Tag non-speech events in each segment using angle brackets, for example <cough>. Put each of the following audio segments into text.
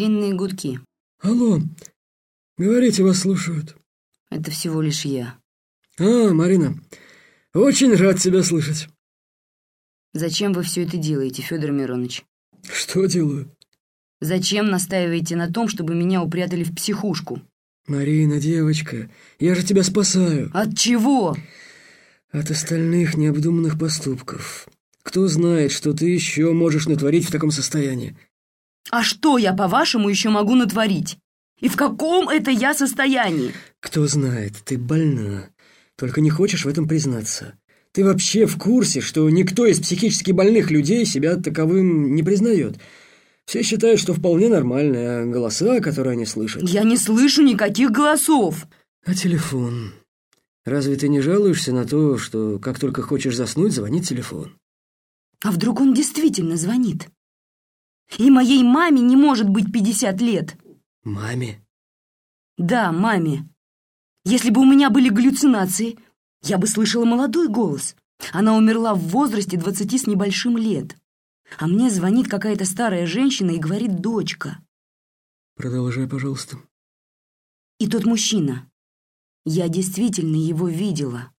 Длинные гудки. Алло, говорите, вас слушают. Это всего лишь я. А, Марина, очень рад тебя слышать. Зачем вы все это делаете, Федор Миронович? Что делаю? Зачем настаиваете на том, чтобы меня упрятали в психушку? Марина, девочка, я же тебя спасаю. От чего? От остальных необдуманных поступков. Кто знает, что ты еще можешь натворить в таком состоянии? А что я, по-вашему, еще могу натворить? И в каком это я состоянии? Кто знает, ты больна. Только не хочешь в этом признаться. Ты вообще в курсе, что никто из психически больных людей себя таковым не признает? Все считают, что вполне нормально, а голоса, которые они слышат... Я не слышу никаких голосов. А телефон? Разве ты не жалуешься на то, что как только хочешь заснуть, звонит телефон? А вдруг он действительно звонит? И моей маме не может быть 50 лет. Маме? Да, маме. Если бы у меня были галлюцинации, я бы слышала молодой голос. Она умерла в возрасте двадцати с небольшим лет. А мне звонит какая-то старая женщина и говорит «дочка». Продолжай, пожалуйста. И тот мужчина. Я действительно его видела.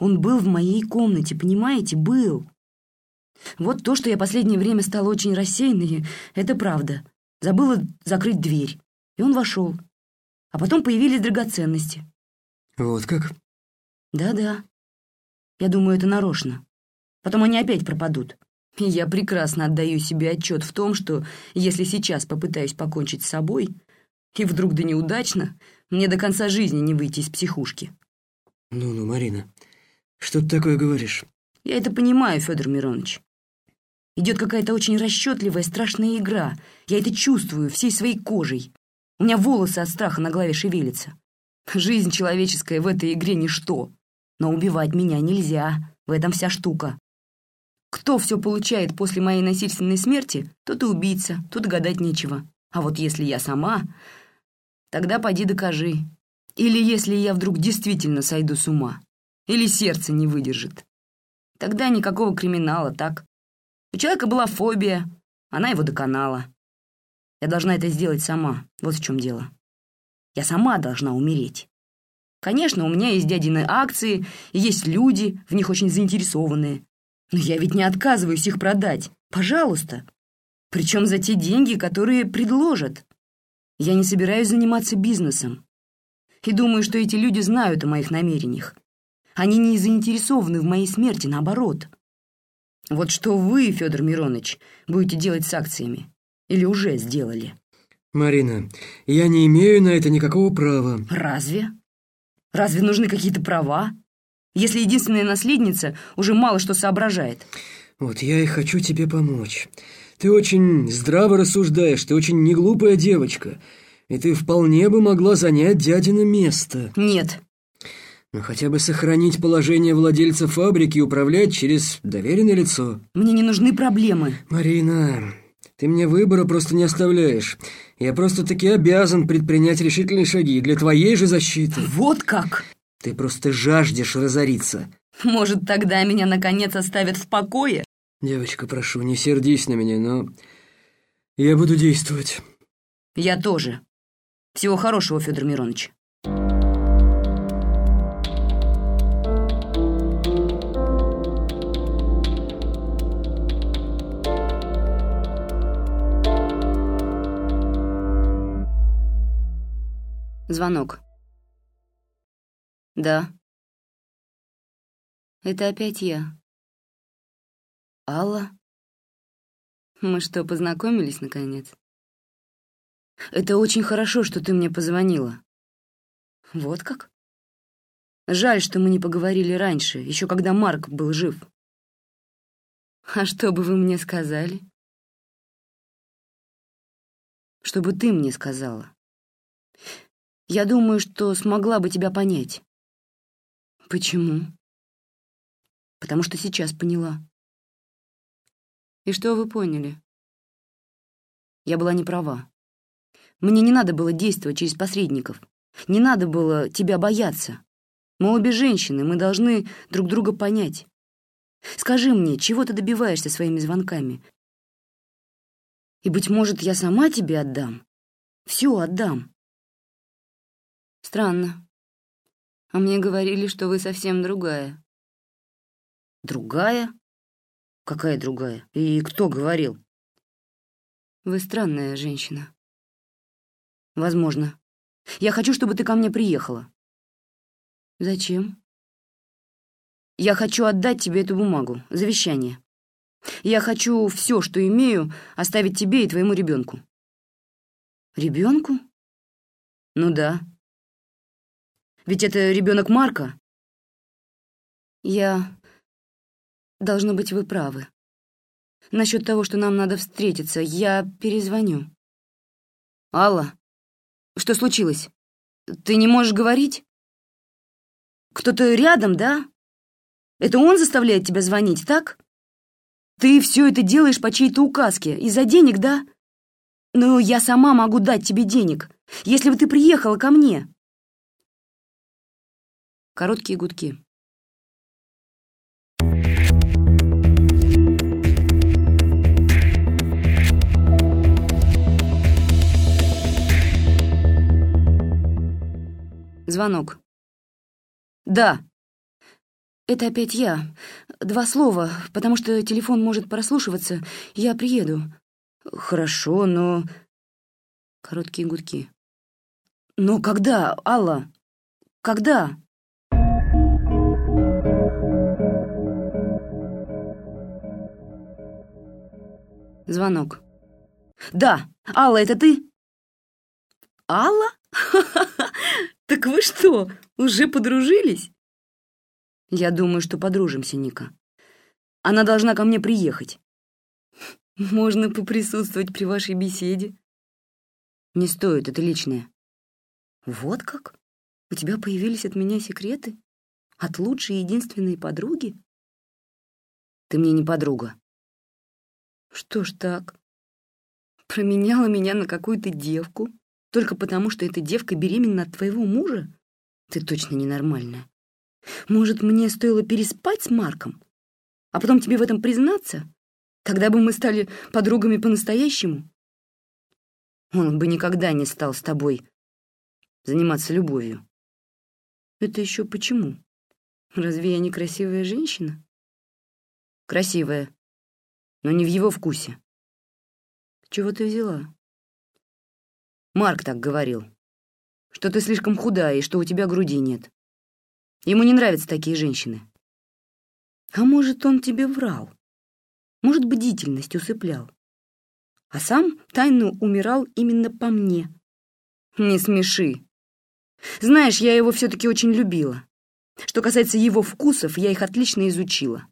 Он был в моей комнате, понимаете? Был. Вот то, что я последнее время стала очень рассеянной, это правда. Забыла закрыть дверь. И он вошел. А потом появились драгоценности. Вот как? Да-да. Я думаю, это нарочно. Потом они опять пропадут. И я прекрасно отдаю себе отчет в том, что если сейчас попытаюсь покончить с собой, и вдруг да неудачно, мне до конца жизни не выйти из психушки. Ну-ну, Марина, что ты такое говоришь? Я это понимаю, Федор Миронович. Идет какая-то очень расчетливая, страшная игра. Я это чувствую всей своей кожей. У меня волосы от страха на голове шевелятся. Жизнь человеческая в этой игре ничто. Но убивать меня нельзя. В этом вся штука. Кто все получает после моей насильственной смерти, тот и убийца, тут гадать нечего. А вот если я сама, тогда поди докажи. Или если я вдруг действительно сойду с ума. Или сердце не выдержит. Тогда никакого криминала, так? У человека была фобия, она его доконала. Я должна это сделать сама, вот в чем дело. Я сама должна умереть. Конечно, у меня есть дядины акции, есть люди, в них очень заинтересованные. Но я ведь не отказываюсь их продать. Пожалуйста. Причем за те деньги, которые предложат. Я не собираюсь заниматься бизнесом. И думаю, что эти люди знают о моих намерениях. Они не заинтересованы в моей смерти, наоборот. Вот что вы, Федор Миронович, будете делать с акциями? Или уже сделали? Марина, я не имею на это никакого права. Разве? Разве нужны какие-то права? если единственная наследница уже мало что соображает. Вот я и хочу тебе помочь. Ты очень здраво рассуждаешь, ты очень неглупая девочка, и ты вполне бы могла занять дядино место. Нет. Ну, хотя бы сохранить положение владельца фабрики и управлять через доверенное лицо. Мне не нужны проблемы. Марина, ты мне выбора просто не оставляешь. Я просто-таки обязан предпринять решительные шаги для твоей же защиты. Вот как? Ты просто жаждешь разориться. Может, тогда меня наконец оставят в покое? Девочка, прошу, не сердись на меня, но я буду действовать. Я тоже. Всего хорошего, Федор Миронович. Звонок. Да. Это опять я. Алла? Мы что, познакомились, наконец? Это очень хорошо, что ты мне позвонила. Вот как? Жаль, что мы не поговорили раньше, еще когда Марк был жив. А что бы вы мне сказали? Что бы ты мне сказала? Я думаю, что смогла бы тебя понять. Почему? Потому что сейчас поняла. И что вы поняли? Я была не права. Мне не надо было действовать через посредников. Не надо было тебя бояться. Мы обе женщины, мы должны друг друга понять. Скажи мне, чего ты добиваешься своими звонками? И, быть может, я сама тебе отдам? Все отдам. Странно. А мне говорили, что вы совсем другая. Другая? Какая другая? И кто говорил? Вы странная женщина. Возможно. Я хочу, чтобы ты ко мне приехала. Зачем? Я хочу отдать тебе эту бумагу, завещание. Я хочу все, что имею, оставить тебе и твоему ребенку. Ребенку? Ну да. Ведь это ребенок Марка. Я... Должно быть, вы правы. Насчет того, что нам надо встретиться, я перезвоню. Алла, что случилось? Ты не можешь говорить? Кто-то рядом, да? Это он заставляет тебя звонить, так? Ты все это делаешь по чьей-то указке. Из-за денег, да? Но я сама могу дать тебе денег, если бы ты приехала ко мне. Короткие гудки. Звонок. «Да». «Это опять я. Два слова, потому что телефон может прослушиваться. Я приеду». «Хорошо, но...» Короткие гудки. «Но когда, Алла? Когда?» Звонок. «Да, Алла, это ты?» «Алла? <laughs> Так вы что, уже подружились?» «Я думаю, что подружимся, Ника. Она должна ко мне приехать». <laughs> «Можно поприсутствовать при вашей беседе». «Не стоит, это личное». «Вот как? У тебя появились от меня секреты? От лучшей единственной подруги?» «Ты мне не подруга». «Что ж так? Променяла меня на какую-то девку?» Только потому, что эта девка беременна от твоего мужа? Ты точно ненормальная. Может, мне стоило переспать с Марком? А потом тебе в этом признаться? Тогда бы мы стали подругами по-настоящему. Он бы никогда не стал с тобой заниматься любовью. Это еще почему? Разве я не красивая женщина? Красивая, но не в его вкусе. Чего ты взяла? Марк так говорил, что ты слишком худая и что у тебя груди нет. Ему не нравятся такие женщины. А может, он тебе врал? Может, бдительность усыплял? А сам тайно умирал именно по мне. Не смеши. Знаешь, я его все-таки очень любила. Что касается его вкусов, я их отлично изучила.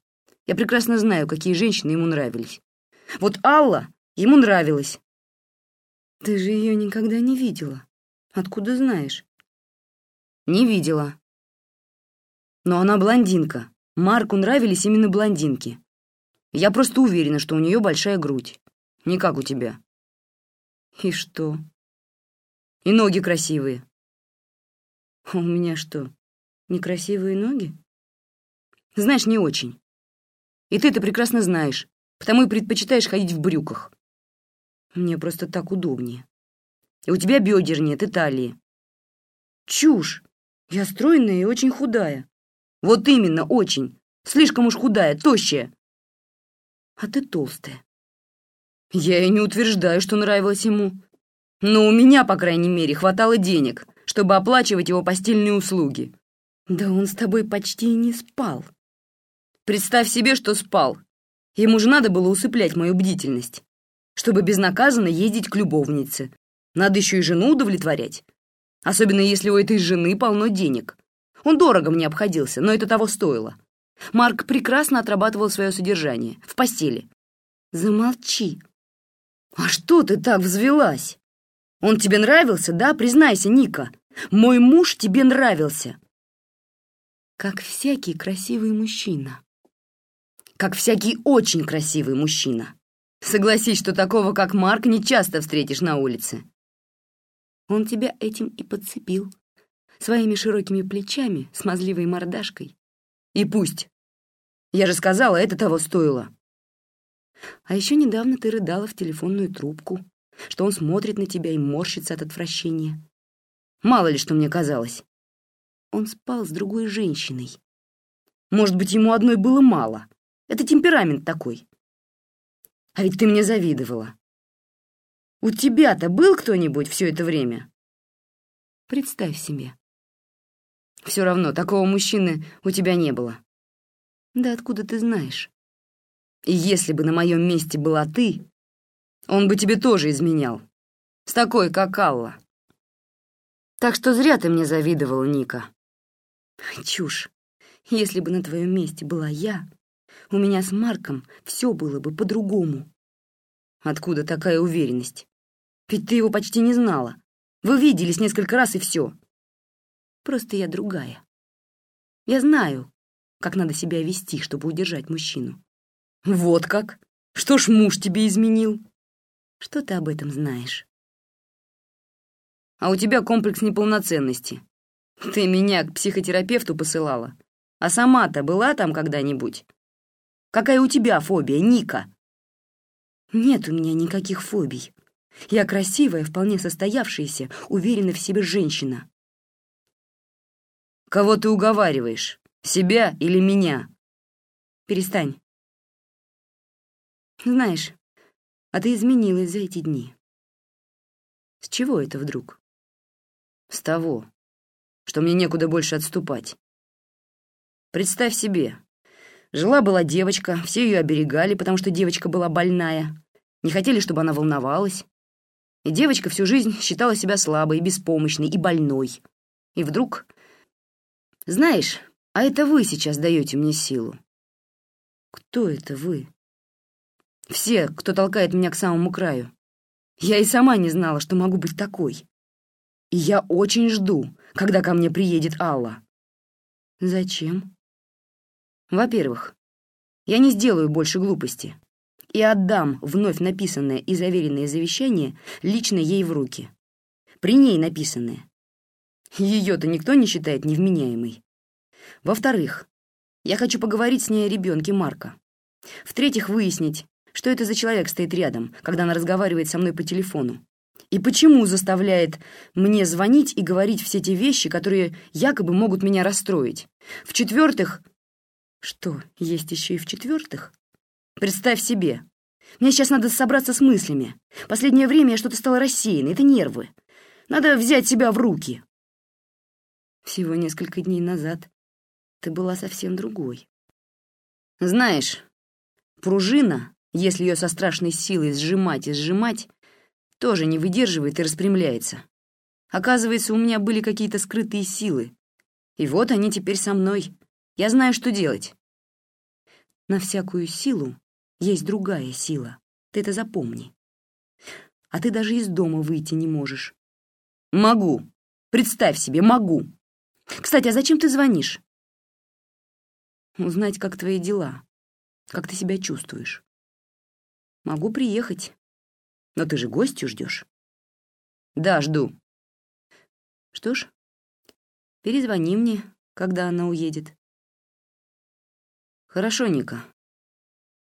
Я прекрасно знаю, какие женщины ему нравились. Вот Алла ему нравилась. Ты же ее никогда не видела. Откуда знаешь? Не видела. Но она блондинка. Марку нравились именно блондинки. Я просто уверена, что у нее большая грудь. Не как у тебя. И что? И ноги красивые. А у меня что, некрасивые ноги? Знаешь, не очень. И ты это прекрасно знаешь, потому и предпочитаешь ходить в брюках. Мне просто так удобнее. И у тебя бедер нет и талии. Чушь! Я стройная и очень худая. Вот именно, очень. Слишком уж худая, тощая. А ты толстая. Я и не утверждаю, что нравилось ему. Но у меня, по крайней мере, хватало денег, чтобы оплачивать его постельные услуги. Да он с тобой почти и не спал. Представь себе, что спал. Ему же надо было усыплять мою бдительность чтобы безнаказанно ездить к любовнице. Надо еще и жену удовлетворять. Особенно если у этой жены полно денег. Он дорого мне обходился, но это того стоило. Марк прекрасно отрабатывал свое содержание. В постели. Замолчи. А что ты так взвелась? Он тебе нравился, да? Признайся, Ника. Мой муж тебе нравился. Как всякий красивый мужчина. Как всякий очень красивый мужчина. Согласись, что такого, как Марк, не часто встретишь на улице. Он тебя этим и подцепил. Своими широкими плечами, смазливой мордашкой. И пусть. Я же сказала, это того стоило. А еще недавно ты рыдала в телефонную трубку. что он смотрит на тебя и морщится от отвращения. Мало ли, что мне казалось. Он спал с другой женщиной. Может быть, ему одной было мало. Это темперамент такой. А ведь ты мне завидовала. У тебя-то был кто-нибудь все это время? Представь себе. Все равно, такого мужчины у тебя не было. Да откуда ты знаешь? И если бы на моем месте была ты, он бы тебе тоже изменял. С такой, как Алла. Так что зря ты мне завидовал, Ника. Чушь. Если бы на твоем месте была я, у меня с Марком все было бы по-другому. Откуда такая уверенность? Ведь ты его почти не знала. Вы виделись несколько раз и все. Просто я другая. Я знаю, как надо себя вести, чтобы удержать мужчину. Вот как? Что ж муж тебе изменил? Что ты об этом знаешь? А у тебя комплекс неполноценности. Ты меня к психотерапевту посылала. А сама-то была там когда-нибудь? Какая у тебя фобия, Ника? Нет у меня никаких фобий. Я красивая, вполне состоявшаяся, уверенная в себе женщина. Кого ты уговариваешь? Себя или меня? Перестань. Знаешь, а ты изменилась за эти дни. С чего это вдруг? С того, что мне некуда больше отступать. Представь себе, жила-была девочка, все ее оберегали, потому что девочка была больная, не хотели, чтобы она волновалась. И девочка всю жизнь считала себя слабой, беспомощной и больной. И вдруг... Знаешь, а это вы сейчас даете мне силу. Кто это вы? Все, кто толкает меня к самому краю. Я и сама не знала, что могу быть такой. И я очень жду, когда ко мне приедет Алла. Зачем? Во-первых, я не сделаю больше глупости и отдам вновь написанное и заверенное завещание лично ей в руки. При ней написанное. Ее-то никто не считает невменяемой. Во-вторых, я хочу поговорить с ней о ребенке Марка. В-третьих, выяснить, что это за человек стоит рядом, когда она разговаривает со мной по телефону. И почему заставляет мне звонить и говорить все те вещи, которые якобы могут меня расстроить. В-четвертых... Что, есть еще и в-четвертых? Представь себе. Мне сейчас надо собраться с мыслями. Последнее время я что-то стала рассеянной. Это нервы. Надо взять себя в руки. Всего несколько дней назад ты была совсем другой. Знаешь, пружина, если ее со страшной силой сжимать и сжимать, тоже не выдерживает и распрямляется. Оказывается, у меня были какие-то скрытые силы. И вот они теперь со мной. Я знаю, что делать. На всякую силу есть другая сила. Ты это запомни. А ты даже из дома выйти не можешь. Могу. Представь себе, могу. Кстати, а зачем ты звонишь? Узнать, как твои дела, как ты себя чувствуешь. Могу приехать, но ты же гостью ждешь. Да, жду. Что ж, перезвони мне, когда она уедет. Хорошо, Ника.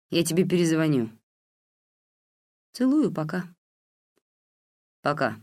Я тебе перезвоню. Целую, пока. Пока.